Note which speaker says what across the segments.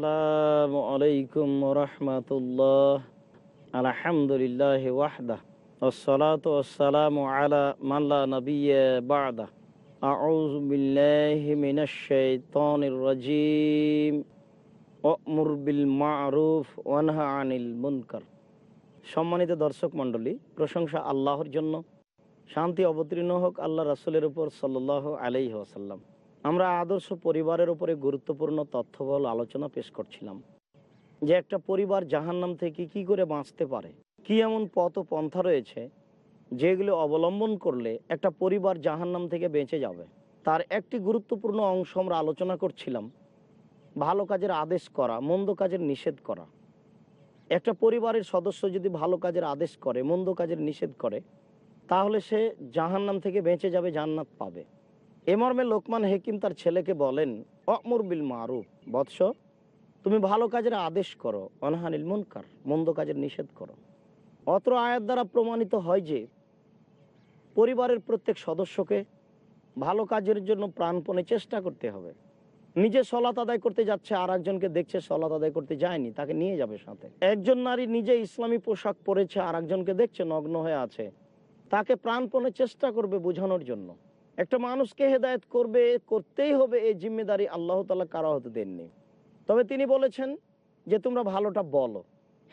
Speaker 1: আসসালামু আলাইকুম রহমতুল্লাহ আলহামদুলিল্লাহ ওয়াহদা والصلاة والسلام على من لا نبي بعده أعوذ بالله من الشيطان الرجيم وأمر بالمعروف وانهى عن المنكر সম্মানিত দর্শক মণ্ডলী প্রশংসা আল্লাহর জন্য শান্তি অবতীর্ণ হোক আল্লাহ রাসুলের উপর সাল্লাহ আলাইহি ওয়াসাল্লাম আমরা আদর্শ পরিবারের উপরে গুরুত্বপূর্ণ তথ্যবল আলোচনা পেশ করছিলাম যে একটা পরিবার জাহান্নাম থেকে কি করে বাঁচতে পারে? কি এমন পথ ও পন্থা রয়েছে যেগুলো অবলম্বন করলে একটা পরিবার জাহান্নাম থেকে বেঁচে যাবে? তার একটি গুরুত্বপূর্ণ অংশ আমরা আলোচনা করছিলাম, ভালো কাজের আদেশ করা, মন্দ কাজের নিষেধ করা। একটা পরিবারের সদস্য যদি ভালো কাজের আদেশ করে, মন্দ কাজের নিষেধ করে, তাহলে সে জাহান্নাম থেকে বেঁচে যাবে, জান্নাত পাবে। এ মর্মে লোকমান হেকিম তার ছেলেকে বলেন, অমর বিল মারুফ, বৎস, তুমি ভালো কাজের আদেশ করো, অনহানিল মুনকার, মন্দ কাজের নিষেধ করো। অত্র আয়াত দ্বারা প্রমাণিত হয় যে, পরিবারের প্রত্যেক সদস্যকে ভালো কাজের জন্য প্রাণপণে চেষ্টা করতে হবে। নিজে সলাত আদায় করতে যাচ্ছে আর একজনকে দেখছে সলাত আদায় করতে যায়নি, তাকে নিয়ে যাবে সাথে। একজন নারী নিজে ইসলামী পোশাক পরেছে আর একজনকে দেখছে নগ্ন হয়ে আছে। তাকে প্রাণপণে চেষ্টা করবে বোঝানোর জন্য। একটা মানুষকে হেদায়ত করবে, করতেই হবে এই জিম্মেদারি আল্লাহ তালা কারা হতে দেননি। তবে তিনি বলেছেন যে, তোমরা ভালোটা বলো।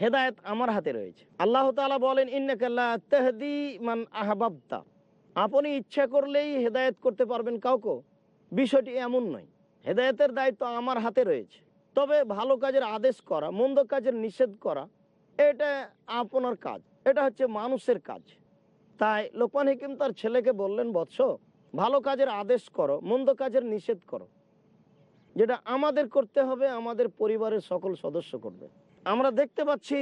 Speaker 1: হেদায়ত আমার হাতে রয়েছে। আল্লাহ তালা বলেন ইন্নাকাল্লাহদি মান আহবাবতা। আপনি ইচ্ছা করলেই হেদায়ত করতে পারবেন কাউকে। বিষয়টি এমন নয়। হেদায়তের দায়িত্ব আমার হাতে রয়েছে। তবে ভালো কাজের আদেশ করা, মন্দ কাজের নিষেধ করা, এটা আপনার কাজ। এটা হচ্ছে মানুষের কাজ। তাই লোকমান হিকিম তার ছেলেকে বললেন, বৎস ভালো কাজের আদেশ করো, মন্দ কাজের নিষেধ করো। যেটা আমাদের করতে হবে, আমাদের পরিবারের সকল সদস্য করবে। আমরা দেখতে পাচ্ছি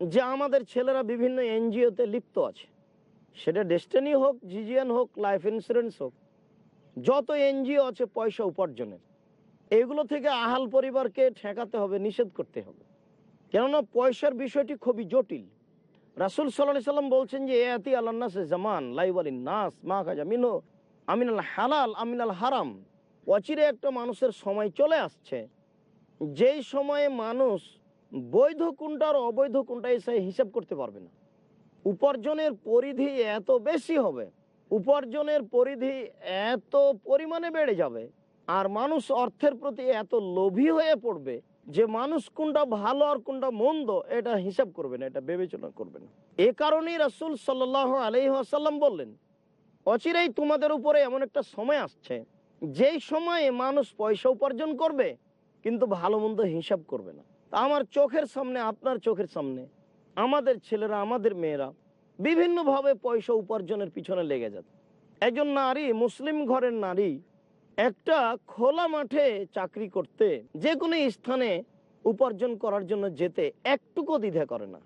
Speaker 1: যে আমাদের ছেলেরা বিভিন্ন এনজিওতে লিপ্ত আছে। সেটা ডেস্টিনি হোক জিজিয়ান হোক, লাইফ ইন্স্যুরেন্স হোক, যত এনজিও আছে পয়সা উপার্জনের, এগুলো থেকে আহাল পরিবারকে ঠেকাতে হবে, নিষেধ করতে হবে। কেননা পয়সার বিষয়টি খুবই জটিল। রাসুল সাল্লাহ সাল্লাম বলছেন যে এতি আল্লাহ জামান লাইওয়ালিন নাস মা খাজা মিনো আমিনাল হালাল, আমিনাল হারাম। অচিরে একটা মানুষের সময় চলে আসছে। যেই সময়ে মানুষ বৈধ কোনটা আর অবৈধ কোনটা এসে হিসাব করতে পারবে না। উপার্জনের পরিধি এত বেশি হবে, উপার্জনের পরিধি এত পরিমাণে বেড়ে যাবে, আর মানুষ অর্থের প্রতি এত লোভী হয়ে পড়বে যে মানুষ কোনটা ভালো আর কোনটা মন্দ, এটা হিসাব করবে না, এটা বিবেচনা করবে না। এ কারণেই রাসুল সাল্লাহ আলহিহাসাল্লাম বললেন অচিরেই তোমাদের উপরে এমন একটা সময় আসছে। যেই সময়ে মানুষ পয়সা উপার্জন করবে, কিন্তু ভালো মন্দ হিসাব করবে না। আমার চোখের সামনে, আপনার চোখের সামনে, আমাদের ছেলেরা, আমাদের মেয়েরা বিভিন্নভাবে পয়সা উপার্জনের পিছনে লেগে যাচ্ছে। একজন নারী, মুসলিম ঘরের নারী, একটা খোলা মাঠে চাকরি করতে, যে কোনো স্থানে উপার্জন করার জন্য যেতে একটুকু দ্বিধা করে না।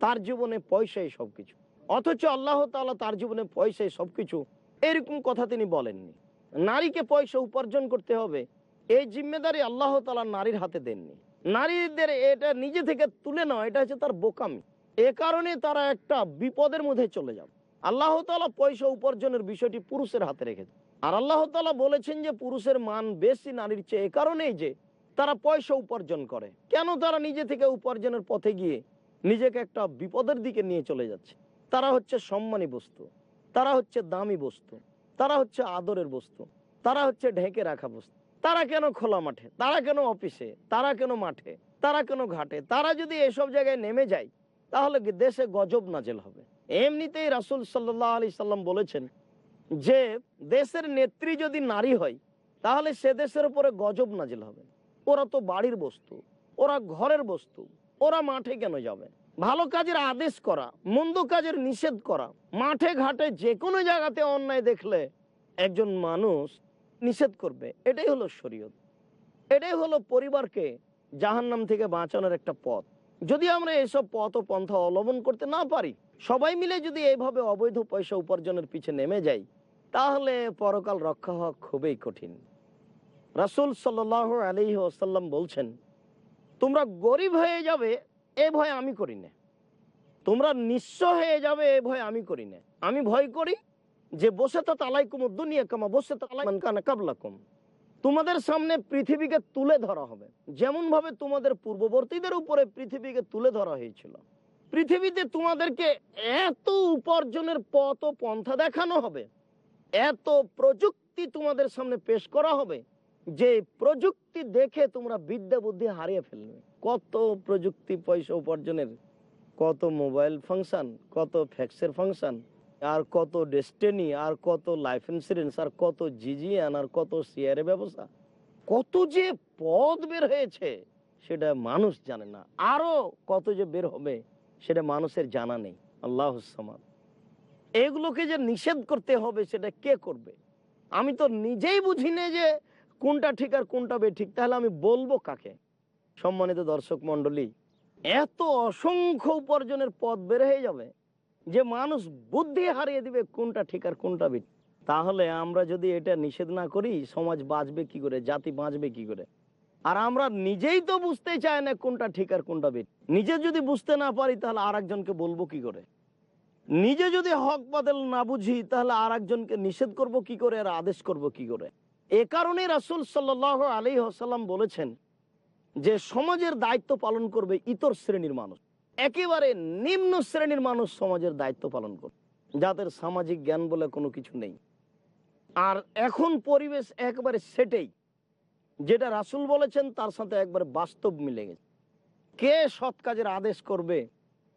Speaker 1: তার জীবনে পয়সাই সবকিছু। অথচ আল্লাহ তালা তার জীবনে পয়সায় সবকিছু এরকম কথা তিনি বলেননি। নারীকে পয়সা উপার্জন করতে হবে, এই জিম্মেদারি আল্লাহ তালা নারীর হাতে দেননি। নারীদের এটা নিজে থেকে তুলে নেওয়া, এটা হচ্ছে তার বোকামি। এ কারণে তারা একটা বিপদের মধ্যে চলে যাবে আল্লাহ তালা পয়সা উপার্জনের বিষয়টি পুরুষের হাতে রেখেছে আর আল্লাহ তালা বলেছেন যে পুরুষের মান বেশি নারীর চেয়ে, এ কারণেই যে তারা পয়সা উপার্জন করে। কেন তারা নিজে থেকে উপার্জনের পথে গিয়ে নিজেকে একটা বিপদের দিকে নিয়ে চলে যাচ্ছে? তারা হচ্ছে সম্মানী বস্তু, তারা হচ্ছে দামি বস্তু, তারা হচ্ছে আদরের বস্তু, তারা হচ্ছে ঢেকে রাখা বস্তু। তারা কেন খোলা মাঠে? তারা কেন অফিসে? তারা কেন মাঠে? তারা কেন ঘাটে? তারা যদি এসব জায়গায় নেমে যায়, তাহলে দেশে গজব নাজেল হবে? এমনিতেই রাসুল সাল্লাহ আলি সাল্লাম বলেছেন যে, দেশের নেত্রী যদি নারী হয়, তাহলে সে দেশের উপরে গজব নাজেল হবে। ওরা তো বাড়ির বস্তু, ওরা ঘরের বস্তু, ওরা মাঠে কেন যাবে? ভালো কাজের আদেশ করা, মন্দ কাজের নিষেধ করা, মাঠে ঘাটে যে কোনো জায়গাতে অন্যায় দেখলে একজন মানুষ নিষেধ করবে, এটাই হলো শরীয়ত। এটাই হলো পরিবারকে জাহান্নাম থেকে বাঁচানোর একটা পথ। যদি আমরা এসব পথ ও পন্থা অবলম্বন করতে না পারি, সবাই মিলে যদি এইভাবে অবৈধ পয়সা উপার্জনের পিছে নেমে যাই, তাহলে পরকাল রক্ষা হওয়া খুবই কঠিন। রাসুল সাল্লাহ আলী ওসাল্লাম বলছেন, তোমরা গরিব হয়ে যাবে এ ভয় আমি করি না। তোমরা নিঃস্ব হয়ে যাবে, এ ভয় আমি করি না। আমি ভয় করি যে, বসে তো তালাইকুম দুনিয়া কামা, বসে তো কানা কাবলাকুম। তোমাদের সামনে পৃথিবীকে তুলে ধরা হবে। যেমন ভাবে তোমাদের পূর্ববর্তীদের উপরে পৃথিবীকে তুলে ধরা হয়েছিল। পৃথিবীতে তোমাদেরকে এত উপার্জনের পথ ও পন্থা দেখানো হবে। এত প্রযুক্তি তোমাদের সামনে পেশ করা হবে। যে প্রযুক্তি দেখে তোমরা বিদ্যা বুদ্ধি হারিয়ে ফেলবে কত প্রযুক্তি পয়সা উপার্জনের, কত মোবাইল ফাংশন, কত ফ্যাক্সের ফাংশন, আর কত ডেস্টিনি, আর কত লাইফ ইন্সুরেন্স আর কত জিজিয়ান আর কত শেয়ারে ব্যবসা। কত যে পদ বের হয়েছে, সেটা মানুষ জানে না। আরও কত যে বের হবে, সেটা মানুষের জানা নেই। আল্লাহ সামাদ। এগুলোকে যে নিষেধ করতে হবে, সেটা কে করবে? আমি তো নিজেই বুঝি না যে কোনটা ঠিক আর কোনটা বেঠিক তাহলে আমি বলব কাকে? সম্মানিত দর্শক মন্ডলী এত অসংখ্য উপার্জনের পথ বের হয়ে যাবে যে মানুষ বুদ্ধি হারিয়ে দিবে কোনটা ঠিক আর কোনটা বেঠিক তাহলে আমরা যদি এটা নিষেধ না করি, সমাজ বাঁচবে কি করে? জাতি বাঁচবে কি করে? আর আমরা নিজেই তো বুঝতে চাই না কোনটা ঠিক আর কোনটা বেঠিক নিজে যদি বুঝতে না পারি, তাহলে আর একজনকে বলব কি করে? নিজে যদি হক বাদল না বুঝি, তাহলে আর একজনকে নিষেধ করব কি করে? আর আদেশ করব কি করে? এ কারণে রাসুল সাল্লাহ আলী হাসাল্লাম বলেছেন যে সমাজের দায়িত্ব পালন করবে ইতর শ্রেণির মানুষ। একেবারে নিম্ন শ্রেণির মানুষ সমাজের দায়িত্ব পালন করবে। যাদের সামাজিক জ্ঞান বলে কোনো কিছু নেই। আর এখন পরিবেশ একবারে সেটাই। যেটা রাসুল বলেছেন, তার সাথে একবারে বাস্তব মিলে গেছে। কে সৎ কাজের আদেশ করবে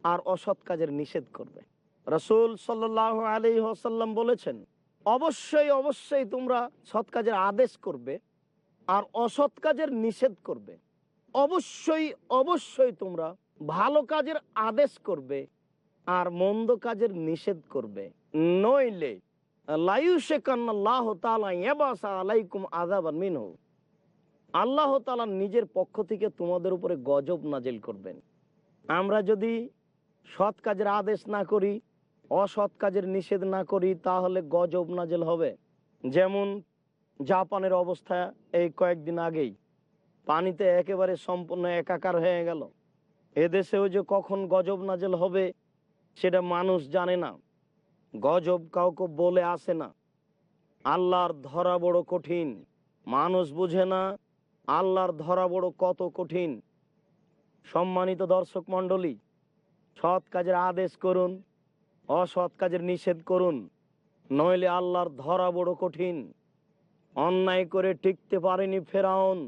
Speaker 1: আর অসৎ কাজের নিষেধ করবে? রসুল সাল্লাহ আলী হাসাল্লাম বলেছেন অবশ্যই অবশ্যই তোমরা সৎ কাজের আদেশ করবে আর অসৎ কাজের নিষেধ করবে। অবশ্যই অবশ্যই তোমরা ভালো কাজের আদেশ করবে আর মন্দ কাজের নিষেধ করবে। নইলে আল্লাহ তালা নিজের পক্ষ থেকে তোমাদের উপরে গজব নাজিল করবেন। আমরা যদি সৎ কাজের আদেশ না করি অসৎ কাজের নিষেধ না করি, তাহলে গজব নাজেল হবে। যেমন জাপানের অবস্থা এই কয়েকদিন আগেই। পানিতে একেবারে সম্পূর্ণ একাকার হয়ে গেল। এদেশেও যে কখন গজব নাজেল হবে, সেটা মানুষ জানে না। গজব কাউকে বলে আসে না। আল্লাহর ধরা বড় কঠিন। মানুষ বুঝে না আল্লাহর ধরা বড় কত কঠিন। সম্মানিত দর্শক মণ্ডলী, সৎ কাজের আদেশ করুন অসৎ কাজের নিষেধ করুন, নইলে আল্লাহর ধরা বড় কঠিন। অন্যায় করে টিকতে পারেনি ফেরাউন,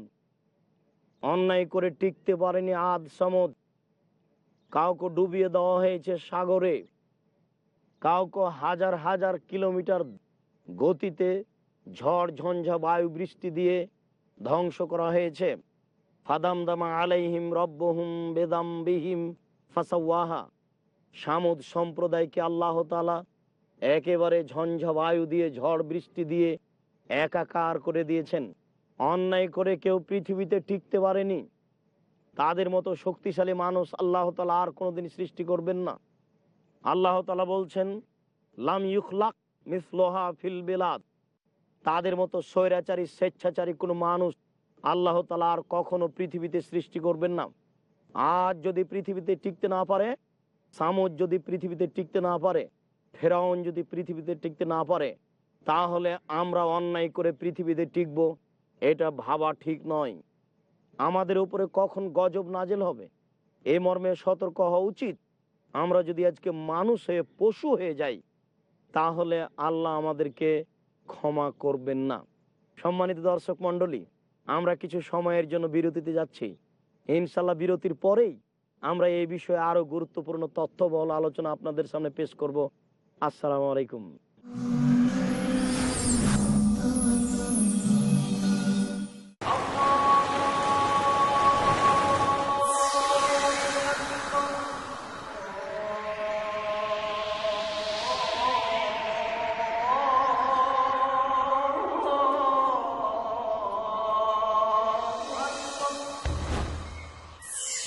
Speaker 1: অন্যায় করে টিকতে পারেনি আদ সমদ। কাউকে ডুবিয়ে দেওয়া হয়েছে সাগরে, কাউকে হাজার হাজার কিলোমিটার গতিতে ঝড়, ঝঞ্ঝা, বায়ু, বৃষ্টি দিয়ে ধ্বংস করা হয়েছে। ফাদাম দামা আলাইহিম রব্বহুম বেদাম বিহিম ফাসাওয়াহা। সামুদ সম্প্রদায়কে আল্লাহ তালা একেবারে ঝঞ্ঝা বায়ু দিয়ে, ঝড় বৃষ্টি দিয়ে একাকার করে দিয়েছেন। অন্যায় করে কেউ পৃথিবীতে টিকতে পারেনি। তাদের মতো শক্তিশালী মানুষ আল্লাহ তালা আর কোনোদিন সৃষ্টি করবেন না। আল্লাহ তালা বলছেন, লাম ইউখলাক মিসলোহা ফিল বেলাদ। তাদের মতো স্বৈরাচারী, স্বেচ্ছাচারী কোনো মানুষ আল্লাহ তালা আর কখনো পৃথিবীতে সৃষ্টি করবেন না। আজ যদি পৃথিবীতে টিকতে না পারে সামুদ যদি পৃথিবীতে টিকতে না পারে, ফেরাউন যদি পৃথিবীতে টিকতে না পারে, তাহলে আমরা অন্যায় করে পৃথিবীতে টিকব, এটা ভাবা ঠিক নয়। আমাদের উপরে কখন গজব নাজেল হবে? এ মর্মে সতর্ক হওয়া উচিত। আমরা যদি আজকে মানুষ হয়ে পশু হয়ে যাই, তাহলে আল্লাহ আমাদেরকে ক্ষমা করবেন না। সম্মানিত দর্শক মণ্ডলী, আমরা কিছু সময়ের জন্য বিরতিতে যাচ্ছি। ইনশাল্লাহ বিরতির পরেই আমরা এই বিষয়ে আরও গুরুত্বপূর্ণ তথ্য বল আলোচনা আপনাদের সামনে পেশ করব। আসসালামু আলাইকুম।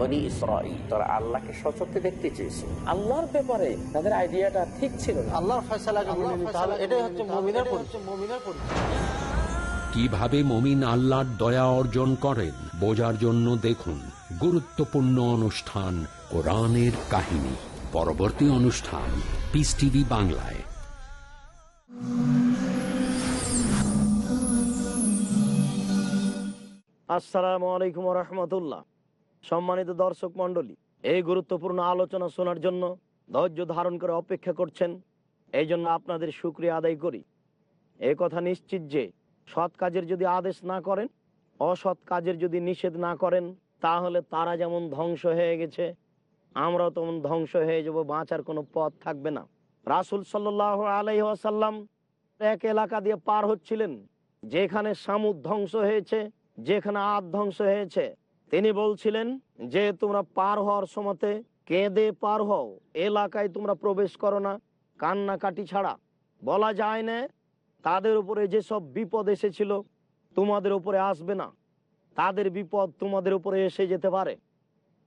Speaker 2: বনি ইসরাইল তারা আল্লাহকে সচক্ষে দেখতে চেয়েছে।
Speaker 3: আল্লাহর ব্যাপারে তাদের আইডিয়াটা ঠিক ছিল না।
Speaker 4: আল্লাহর ফয়সালাকে মেনে নিতে হবে এটাই হচ্ছে মমিনের পরিচয়।
Speaker 5: কীভাবে মমিন আল্লাহর দয়া অর্জন করেন বোঝার জন্য দেখুন গুরুত্বপূর্ণ অনুষ্ঠান কোরআনের কাহিনী। পরবর্তী অনুষ্ঠান পিস টিভি বাংলায়।
Speaker 1: আসসালামু আলাইকুম রহমতুল্লাহ। সম্মানিত দর্শক মণ্ডলী, এই গুরুত্বপূর্ণ আলোচনা শোনার জন্য ধৈর্য ধারণ করে অপেক্ষা করছেন। এই জন্য আপনাদের সুক্রিয়া আদায় করি। এ কথা নিশ্চিত যে সৎ কাজের যদি আদেশ না করেন, অসৎ কাজের যদি নিষেধ না করেন, তাহলে তারা যেমন ধ্বংস হয়ে গেছে, আমরাও তেমন ধ্বংস হয়ে যাব, বাঁচার কোনো পথ থাকবে না। রাসুল সাল্লাহ আলাই আসাল্লাম এক এলাকা দিয়ে পার হচ্ছিলেন, যেখানে সামুদ ধ্বংস হয়েছে, যেখানে আদ ধ্বংস হয়েছে। তিনি বলছিলেন যে, তোমরা পার হওয়ার সময়তে কেঁদে পার হও। এলাকায় তোমরা প্রবেশ করো না। কান্নাকাটি ছাড়া। বলা যায় না, তাদের উপরে যেসব বিপদ এসেছিল, তোমাদের উপরে আসবে না। তাদের বিপদ তোমাদের উপরে এসে যেতে পারে।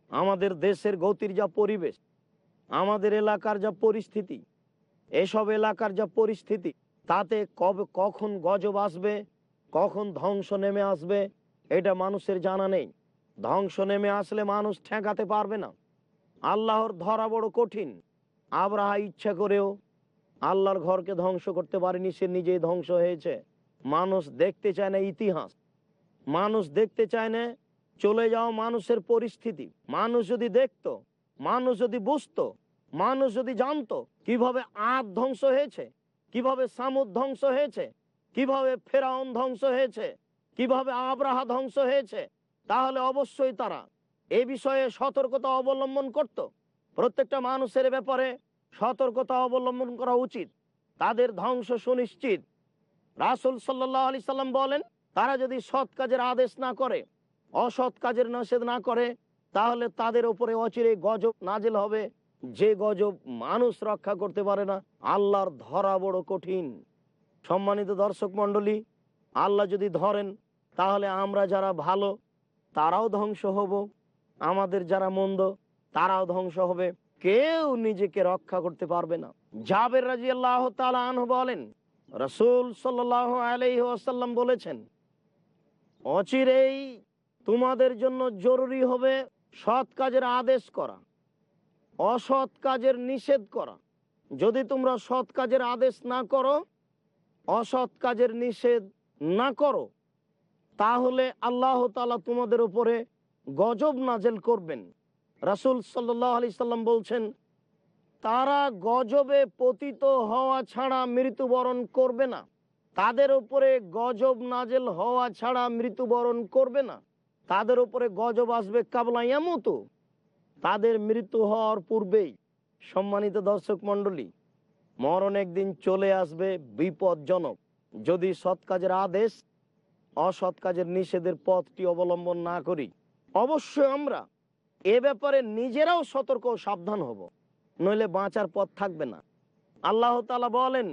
Speaker 1: আমাদের দেশের গতির যা পরিবেশ, আমাদের এলাকার যা পরিস্থিতি, এসব এলাকার যা পরিস্থিতি, তাতে কবে কখন গজব আসবে, কখন ধ্বংস নেমে আসবে, এটা মানুষের জানা নেই। ধ্বংস নেমে আসলে মানুষ ঠেকাতে পারবে না। আল্লাহর ধরা বড় কঠিন। আবরাহা ইচ্ছা করেও আল্লাহর ঘরকে ধ্বংস করতে পারেনি, সে নিজেই ধ্বংস হয়েছে। মানুষ দেখতে চায় না ইতিহাস। মানুষ দেখতে চায় না চলে যাওয়া মানুষের পরিস্থিতি। মানুষ যদি দেখত, মানুষ যদি বুঝত, মানুষ যদি জানতো কীভাবে আদ ধ্বংস হয়েছে, কীভাবে সামুদ ধ্বংস হয়েছে, কীভাবে ফেরাউন ধ্বংস হয়েছে, কীভাবে আবরাহা ধ্বংস হয়েছে তাহলে অবশ্যই তারা এ বিষয়ে সতর্কতা অবলম্বন করত। প্রত্যেকটা মানুষের ব্যাপারে সতর্কতা অবলম্বন করা উচিত। তাদের ধ্বংস সুনিশ্চিত। রাসুল সাল্লাহ আলি সাল্লাম বলেন, তারা যদি সৎ কাজের আদেশ না করে, অসৎ কাজের নিষেধ না করে, তাহলে তাদের উপরে অচিরে গজব নাজেল হবে। যে গজব মানুষ রক্ষা করতে পারে না, আল্লাহর ধরা বড় কঠিন। সম্মানিত দর্শক মন্ডলী আল্লাহ যদি ধরেন, তাহলে আমরা যারা ভালো তারাও ধ্বংস হব। আমাদের যারা মন্দ, তারাও ধ্বংস হবে। কেউ নিজেকে রক্ষা করতে পারবে না। জাবের রাজি আল্লাহ আনহু বলেন, রসুল সাল্লাহ বলেছেন, অচিরেই তোমাদের জন্য জরুরি হবে সৎ কাজের আদেশ করা, অসৎ কাজের নিষেধ করা। যদি তোমরা সৎ কাজের আদেশ না করো, অসৎ কাজের নিষেধ না করো তাহলে আল্লাহ তালা তোমাদের উপরে গজব নাজেল করবেন। রাসুল সাল্লাহ আলি সাল্লাম বলছেন, তারা গজবে পতিত হওয়া ছাড়া মৃত্যুবরণ করবে না। তাদের উপরে গজব নাজেল হওয়া ছাড়া মৃত্যুবরণ করবে না। তাদের উপরে গজব আসবে কাবলাইয়ামতো তাদের মৃত্যু হওয়ার পূর্বেই। সম্মানিত দর্শক মণ্ডলী, মরণ একদিন চলে আসবে বিপজ্জনক। যদি সৎ কাজের আদেশ অসৎ কাজের নিষেধের পথটি অবলম্বন না করি। অবশ্যই আমরা এ ব্যাপারে নিজেরাও সতর্ক সাবধান হব, নইলে বাঁচার পথ থাকবে না। আল্লাহ বলেন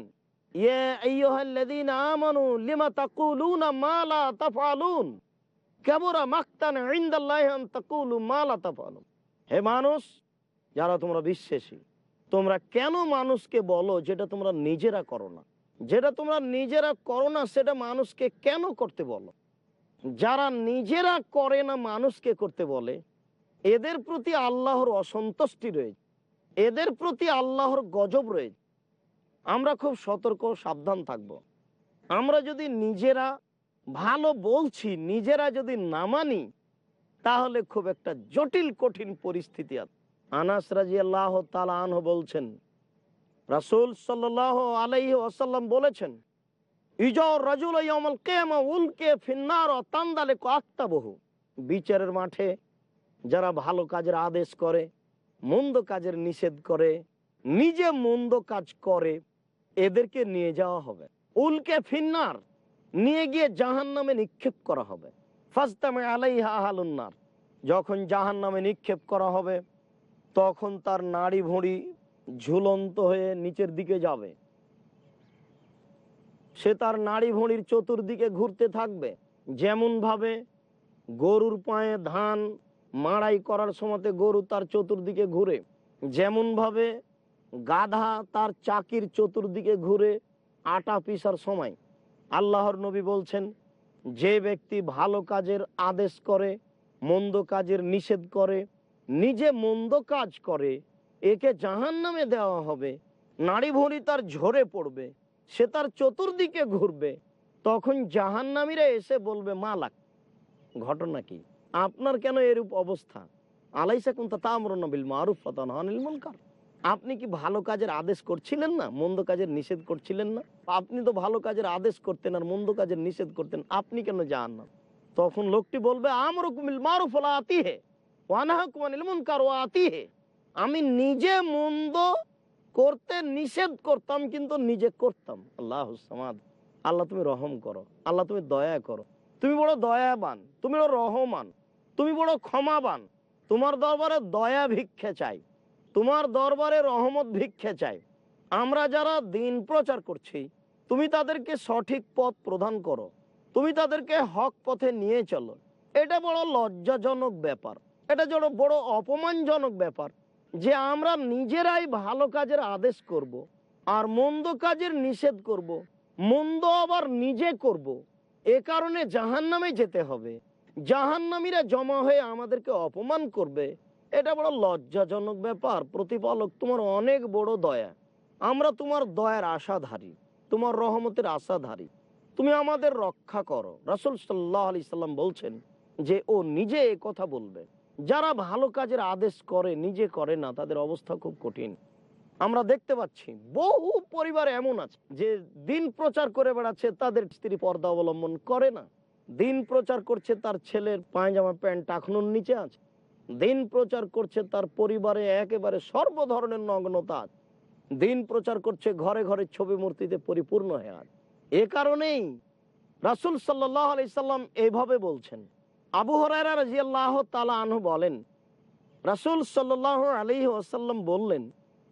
Speaker 1: হে মানুষ, যারা তোমরা বিশ্বাসী, তোমরা কেন মানুষকে বলো যেটা তোমরা নিজেরা করো না? যেটা তোমরা নিজেরা করো না, সেটা মানুষকে কেন করতে বলো যারা নিজেরা করে না, মানুষকে করতে বলে, এদের প্রতি আল্লাহর অসন্তুষ্টি রয়েছে এদের প্রতি আল্লাহর গজব রয়েছে আমরা খুব সতর্ক, সাবধান থাকব। আমরা যদি নিজেরা ভালো বলছি, নিজেরা যদি না মানি, তাহলে খুব একটা জটিল, কঠিন পরিস্থিতি আছে আনাস রাজি আল্লাহ তালাহ বলছেন রাসুল সাল্লাহ আলাইহি আসাল্লাম বলেছেন বিচারের মাঠে যারা ভালো কাজের আদেশ করে, মন্দ কাজের নিষেধ করে, নিজে মন্দ কাজ করে, এদেরকে নিয়ে যাওয়া হবে। উলকে ফিন্নার, নিয়ে গিয়ে জাহান নামে নিক্ষেপ করা হবে। ফাস্তামে আলাইহা আহালুন্নার, যখন জাহান নামে নিক্ষেপ করা হবে, তখন তার নাড়ি ভুঁড়ি ঝুলন্ত হয়ে নিচের দিকে যাবে। সে তার নাড়ি ভড়ির চতুর্দিকে ঘুরতে থাকবে। যেমন ভাবে গরুর পায়ে ধান মাড়াই করার সময়তে গরু তার চতুর্দিকে ঘুরে যেমন ভাবে গাধা তার চাকির চতুর্দিকে ঘুরে আটা পিসার সময়। আল্লাহর নবী বলছেন, যে ব্যক্তি ভালো কাজের আদেশ করে, মন্দ কাজের নিষেধ করে, নিজে মন্দ কাজ করে একে জাহান নামে দেওয়া হবে। নাড়ি ভরি তার ঝরে পড়বে, সে তার চতুর্দিকে ঘুরবে। তখন জাহান্নামীরা এসে বলবে, মালাক, ঘটনা কি? আপনার কেন এরূপ অবস্থা? আলাইসা কুন্তা তামরনবিল মারুফ ফতানিল মুনকার। আপনি কি ভালো কাজের আদেশ করছিলেন না? মন্দ কাজের নিষেধ করছিলেন না? আপনি তো ভালো কাজের আদেশ করতেন আর মন্দ কাজের নিষেধ করতেন, আপনি কেন যান না তখন লোকটি বলবে আমরকুমিল মারুফ আলা আতিহে ওয়ানাহকুমানিল মুনকার ওয়া আতিহে। আমি নিজে মন্দ করতে নিষেধ করতাম, কিন্তু নিজে করতাম। আল্লাহ আল্লাহ তুমি রহম করো। আল্লাহ তুমি দয়া করো। তুমি বড় দয়াবান। তুমি বড় রহমান। তুমি বড় ক্ষমাবান। তোমার দরবারে দয়া ভিক্ষে চাই। তোমার দরবারে রহমত ভিক্ষে চাই। আমরা যারা দিন প্রচার করছি, তুমি তাদেরকে সঠিক পথ প্রদান করো। তুমি তাদেরকে হক পথে নিয়ে চলো। এটা বড় লজ্জাজনক ব্যাপার। এটা বড় বড় অপমানজনক ব্যাপার। যে আমরা নিজেরাই ভালো কাজের আদেশ করব। আর মন্দ কাজের নিষেধ করব। মন্দ আবার নিজে করব। এ কারণে জাহান নামে যেতে হবে জাহান্নামীরা জমা হয়ে আমাদেরকে অপমান করবে, এটা বড় লজ্জাজনক ব্যাপার প্রতিপালক, তোমার অনেক বড় দয়া আমরা তোমার দয়ার আশাধারী, তোমার রহমতের আশাধারী তুমি আমাদের রক্ষা করো রাসুল সাল্লাহ আলি সাল্লাম বলছেন যে ও নিজে কথা বলবে যারা ভালো কাজের আদেশ করে, নিজে করে না, তাদের অবস্থা খুব কঠিন। আমরা দেখতে পাচ্ছি, বহু পরিবার এমন আছে, যে দিন প্রচার করে বেড়াচ্ছে, তাদের স্ত্রী পর্দা অবলম্বন করে না। দিন প্রচার করছে তার ছেলের পায়জামা প্যান্ট টাকনুর নিচে আছে। দিন প্রচার করছে তার পরিবারে একেবারে সর্ব ধরনের নগ্নতা আছে। দিন প্রচার করছে ঘরে ঘরে ছবি মূর্তিতে পরিপূর্ণ হয়ে আছে এ কারণেই রাসুল সাল্লাহ আলি সাল্লাম এইভাবে বলছেন আবু হরাইরা রাজিয়াল্লাহ তালা আনহু বলেন, রাসুল সাল্লাহ আলী ওসাল্লাম বললেন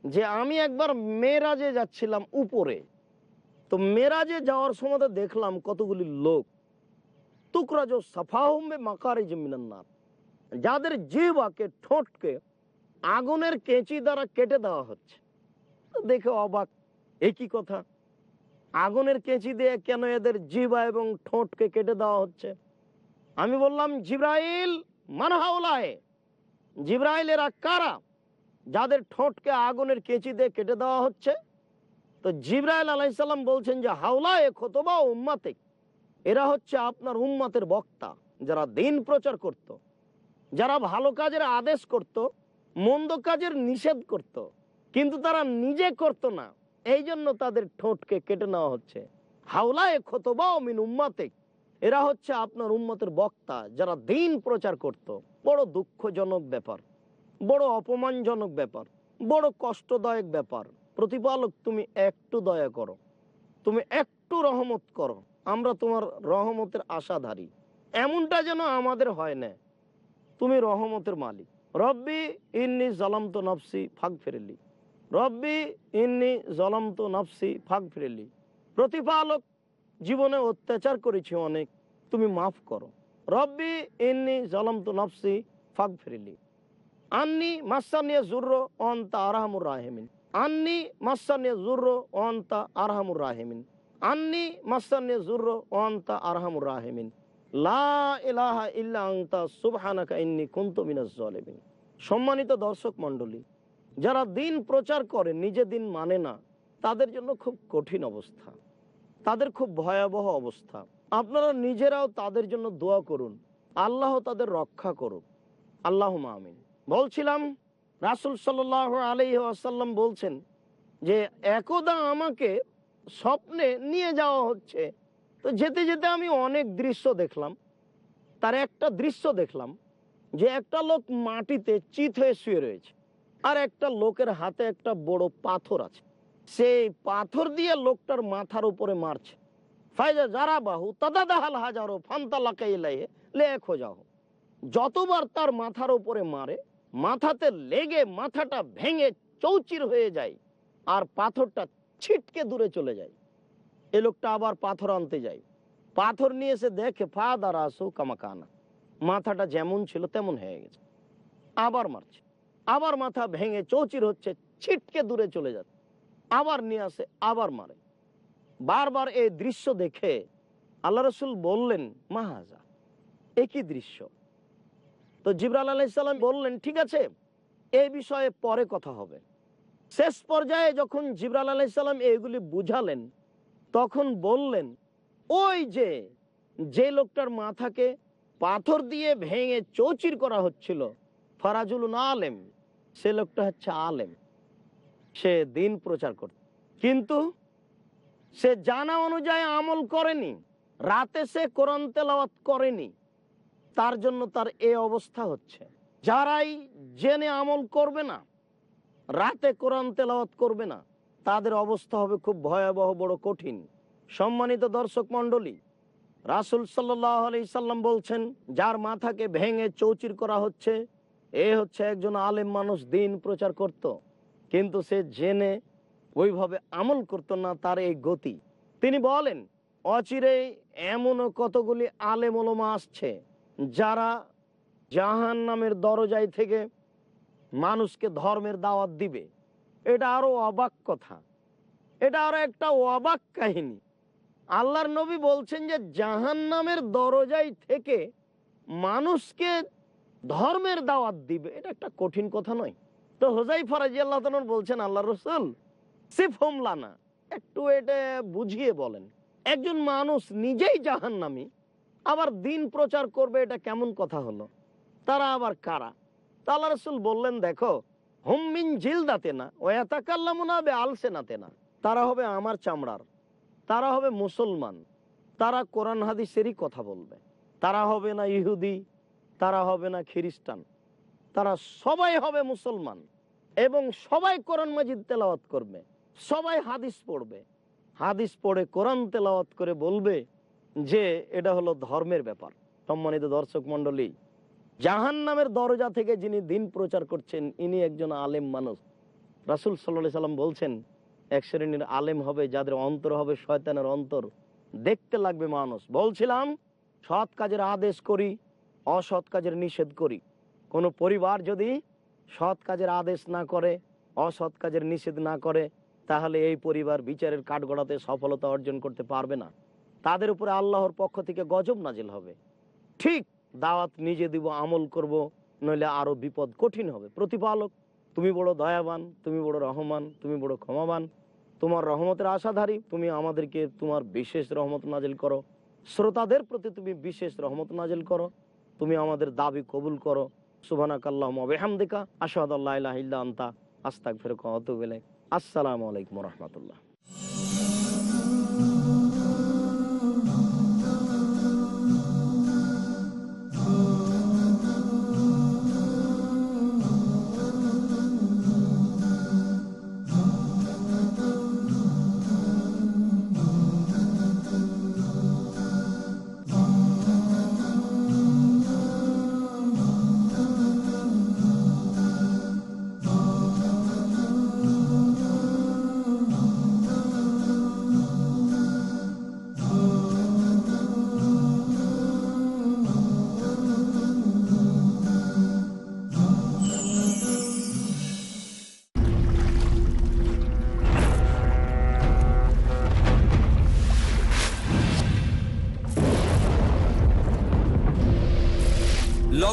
Speaker 1: যে, আমি একবার মেয়েরাজে যাচ্ছিলাম উপরে। তো মেরাজে যাওয়ার সময় দেখলাম কতগুলি লোক। তুকরাজ সাফাহমে মাকারে জমিনান্নার যাদের জিহ্বাকে, ঠোঁটকে, আগুনের কেঁচি দ্বারা কেটে দেওয়া হচ্ছে। দেখে অবাক একই কথা? আগুনের কেঁচি দিয়ে কেন এদের জিবা এবং ঠোঁটকে কেটে দেওয়া হচ্ছে? আমি বললাম, জিব্রাইল মানহাওলায় জিব্রাইল এরা কারা যাদের ঠোঁটকে আগুনের কেঁচি দিয়ে কেটে দেওয়া হচ্ছে তো জিব্রাইল আলাইসাল্লাম বলছেন যে, হাওলায় খতবা উম্মাতে, এরা হচ্ছে আপনার উম্মাতের বক্তা, যারা দিন প্রচার করত। যারা ভালো কাজের আদেশ করত, মন্দ কাজের নিষেধ করত। কিন্তু তারা নিজে করত না এই জন্য তাদের ঠোঁটকে কেটে নেওয়া হচ্ছে হাওলায় খতবা মিন উম্মাতে এরা হচ্ছে আপনার উম্মতের বক্তা, যারা দিন প্রচার করত। বড় দুঃখজনক ব্যাপার, বড় অপমানজনক ব্যাপার, বড় কষ্টদায়ক ব্যাপার। প্রতিপালক, তুমি একটু দয়া করো, তুমি একটু রহমত করো, আমরা তোমার রহমতের আশাধারী। এমনটা যেন আমাদের হয় না। তুমি রহমতের মালিক। রব্বি ইন্নি জলামত নফসি ফাঁক ফেরেলি রব্বি ইন্নি জলামত নফসি ফাঁক ফেরেলি প্রতিপালক জীবনে অত্যাচার করেছি অনেক, তুমি মাফ করো। রব্বি ইন্নি জলামত নফসি ফাঁক ফেরেলি আন্নি মাসানিয়া জুর্র অন্তা আরহামুর রাহেমিন। আন্নি মাসানিয়া জুর্র অন্তা আরহামুর রাহেমিন। আন্নি মাসানিয়া জুর্র অন্তা আরহামুর রাহেমিন। লা ইন্নী জালিমিন। সম্মানিত দর্শক মণ্ডলী, যারা দিন প্রচার করে, নিজে দিন মানে না, তাদের জন্য খুব কঠিন অবস্থা। তাদের খুব ভয়াবহ অবস্থা। আপনারা নিজেরাও তাদের জন্য দোয়া করুন। আল্লাহ তাদের রক্ষা করুক। আল্লাহ আমিন। বলছিলাম, রাসুল সাল্লাহ আলি আসাল্লাম বলছেন যে, একদা আমাকে স্বপ্নে নিয়ে যাওয়া হচ্ছে। তো যেতে যেতে আমি অনেক দৃশ্য দেখলাম। তার একটা দৃশ্য দেখলাম যে, একটা লোক মাটিতে চিত হয়ে শুয়ে রয়েছে। আর একটা লোকের হাতে একটা বড় পাথর আছে। সেই পাথর দিয়ে লোকটার মাথার উপরে মারছে। ফায়দা যারা বাহু, তাদা হাজারো যতবার তার মাথার উপরে মারে, মাথাতে লেগে মাথাটা ভেঙে চৌচির হয়ে যায় আর পাথরটা ছিটকে দূরে চলে যায়। এ লোকটা আবার পাথর আনতে যায়। পাথর নিয়ে এসে দেখে ফাদার আসু কামাকানা, মাথাটা যেমন ছিল তেমন হয়ে গেছে। আবার মারছে। আবার মাথা ভেঙে চৌচির হচ্ছে, ছিটকে দূরে চলে যাচ্ছে। আবার নিয়ে আসে, আবার মারে। বারবার এই দৃশ্য দেখে আল্লাহ রসুল বললেন, মাহাজা, একই দৃশ্য। তো জিবরাল আলাইসাল্লাম বললেন, ঠিক আছে এই বিষয়ে পরে কথা হবে। শেষ পর্যায়ে যখন জিবরাল আলাইসাল্লাম এইগুলি বুঝালেন, তখন বললেন, ওই যে যে লোকটার মাথাকে পাথর দিয়ে ভেঙে চৌচির করা হচ্ছিল, ফরাজুল আলেম, সে লোকটা হচ্ছে আলেম। সে দিন প্রচার করত। কিন্তু সে জানা অনুযায়ী আমল করেনি। রাতে সে কোরআন তেলাওয়াত করেনি। তার জন্য তার এ অবস্থা হচ্ছে। যারাই জেনে আমল করবে না, রাতে কোরআন তেলাওয়াত করবে না, তাদের অবস্থা হবে খুব ভয়াবহ, বড় কঠিন। সম্মানিত দর্শক মণ্ডলী, রাসুল সাল্লাহ আলি সাল্লাম বলছেন, যার মাথাকে ভেঙে চৌচির করা হচ্ছে, এ হচ্ছে একজন আলেম মানুষ দিন প্রচার করত। কিন্তু সে জেনে ওইভাবে আমল করতো না তার এই গতি। তিনি বলেন, অচিরে এমনও কতগুলি আলেম ওলমা আসছে, যারা জাহান নামের দরজায় থেকে মানুষকে ধর্মের দাওয়াত দিবে। এটা আরও অবাক কথা। এটা আরও একটা অবাক কাহিনী। আল্লাহর নবী বলছেন যে জাহান নামের দরজায় থেকে মানুষকে ধর্মের দাওয়াত দিবে। এটা একটা কঠিন কথা নয়। তো হোজাই ফরাজি আল্লাহ বলছেন আল্লাহ রসুল, সিফ একটু এটা বুঝিয়ে বলেন, একজন মানুষ নিজেই জাহান নামি আবার দিন প্রচার করবে, এটা কেমন কথা হলো? তারা আবার কারা? তা আল্লাহ রসুল বললেন, দেখো হোমিন জিলদাতে না ওয়াতাকাল্লামুনা বে আলসেনাতে না। তারা হবে আমার চামড়ার, তারা হবে মুসলমান, তারা কোরআন হাদিসেরই কথা বলবে। তারা হবে না ইহুদি, তারা হবে না খ্রিস্টান। তারা সবাই হবে মুসলমান এবং সবাই কোরআন মাজিদ তেলাওয়াত করবে, সবাই হাদিস পড়বে। হাদিস পড়ে কোরআন তেলাওয়াত করে বলবে যে এটা হলো ধর্মের ব্যাপার। সম্মানিত দর্শক মন্ডলী জাহান নামের দরজা থেকে যিনি দিন প্রচার করছেন, ইনি একজন আলেম মানুষ। রাসুল সাল্লাহ সাল্লাম বলছেন, এক শ্রেণির আলেম হবে যাদের অন্তর হবে শয়তানের অন্তর, দেখতে লাগবে মানুষ। বলছিলাম, সৎ কাজের আদেশ করি, অসৎ কাজের নিষেধ করি। কোনো পরিবার যদি সৎ কাজের আদেশ না করে, অসৎ কাজের নিষেধ না করে, তাহলে এই পরিবার বিচারের কাঠগড়াতে সফলতা অর্জন করতে পারবে না। তাদের উপরে আল্লাহর পক্ষ থেকে গজব নাজিল হবে। ঠিক দাওয়াত নিজে দিব, আমল করব, নইলে আরও বিপদ কঠিন হবে। প্রতিপালক, তুমি বড় দয়াবান, তুমি বড় রহমান, তুমি বড় ক্ষমাবান, তোমার রহমতের আশাধারী, তুমি আমাদেরকে তোমার বিশেষ রহমত নাজিল করো। শ্রোতাদের প্রতি তুমি বিশেষ রহমত নাজিল করো। তুমি আমাদের দাবি কবুল করো। সুবানাক আল্লাহ বেহামদিকা আসাদ আন্তা আস্তাক আসসালামু আলাইকুম রহমতুল্লাহ।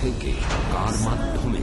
Speaker 5: থেকে কার মাধ্যমে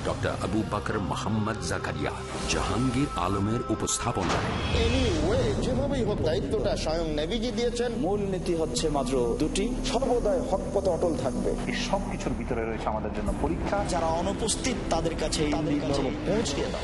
Speaker 5: Doctor Abu Bakar Mohammad Zakaria Jahangir আলমের উপস্থাপনায়
Speaker 6: যেভাবেই হোক দায়িত্বটা স্বয়ং নেভিজি দিয়েছেন। মূল নীতি হচ্ছে মাত্র দুটি। সর্বদাই হক পথে অটল থাকবে।
Speaker 7: এই সব কিছুর ভিতরে রয়েছে আমাদের জন্য পরীক্ষা।
Speaker 6: যারা অনুপস্থিত তাদের কাছে পৌঁছে দাও